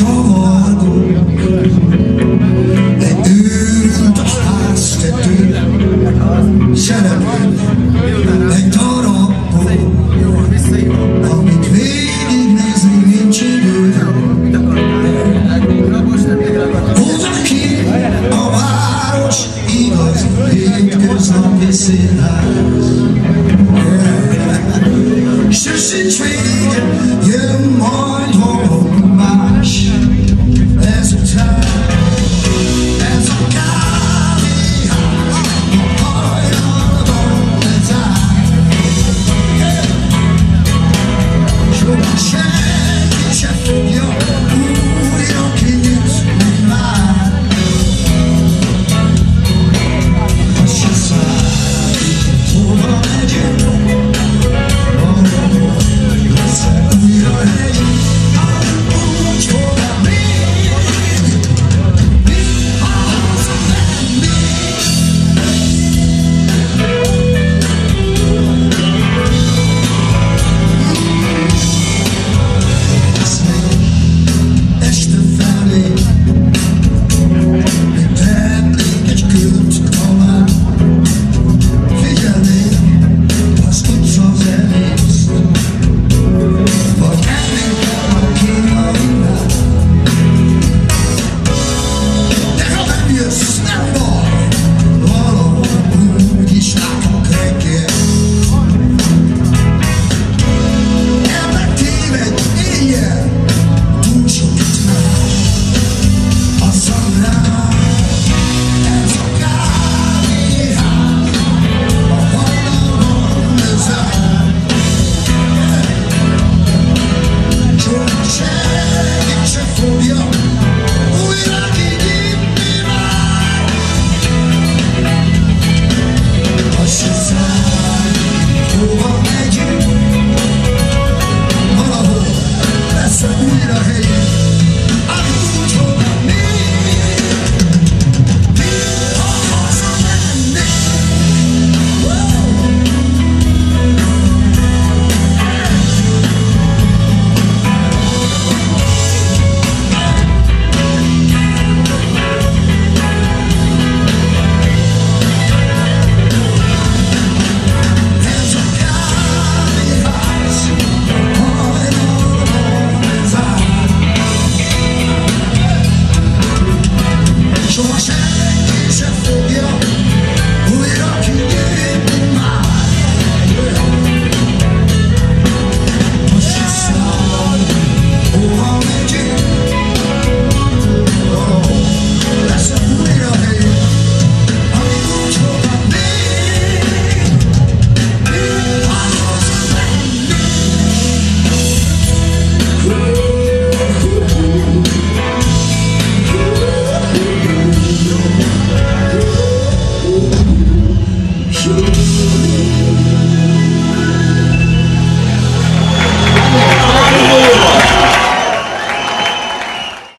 csavargok, egy őrült a egy darabból, amit végignézni nincs idő. Ki a város igaz, hétköznapi színház. Se sincs vége, Senhor. Yeah.